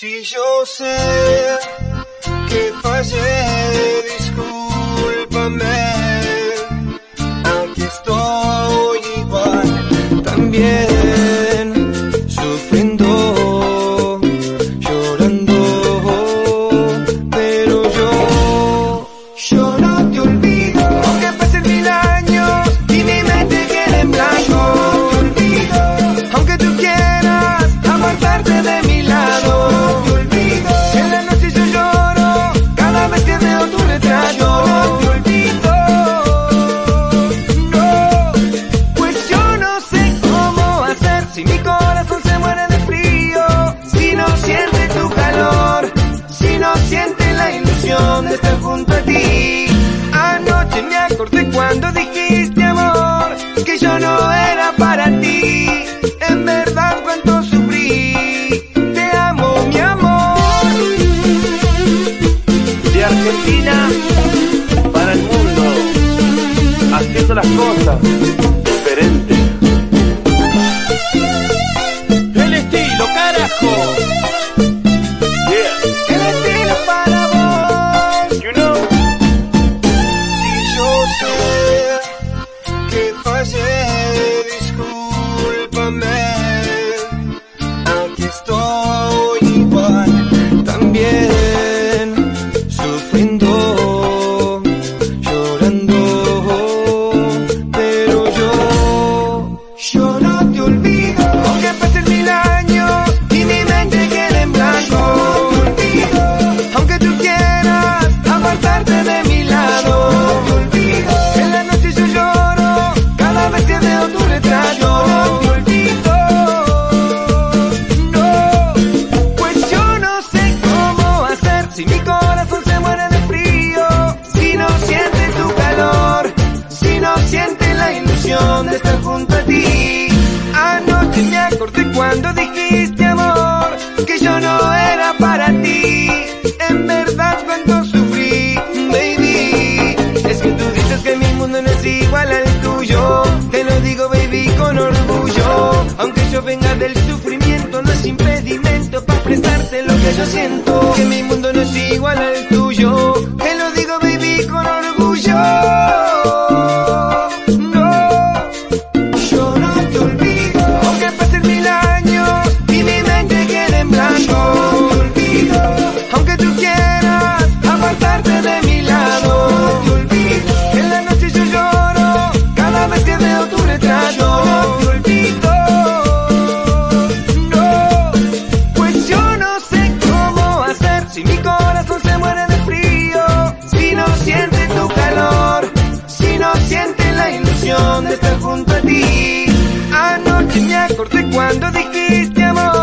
Si yo sé que fallé, discúlpame. Aquí estoy igual, también tu calor, si no siente la ilusión de estar junto a ti. Anoche me acordé cuando dijiste amor que yo no era para ti. En verdad cuánto sufrí. Te amo, mi amor. de Argentina para el mundo, haciendo las cosas acordé cuando dijiste amor que yo no era para ti. En verdad cuando sufrí, baby. Es que tú dices que mi mundo no es igual al tuyo. Te lo digo, baby, con orgullo. Aunque yo venga del sufrimiento, no es impedimento para expresarte lo que yo siento. Que mi mundo no es igual al tuyo. La ilusión de estar junto a ti. Anoche me acordé cuando dijiste amor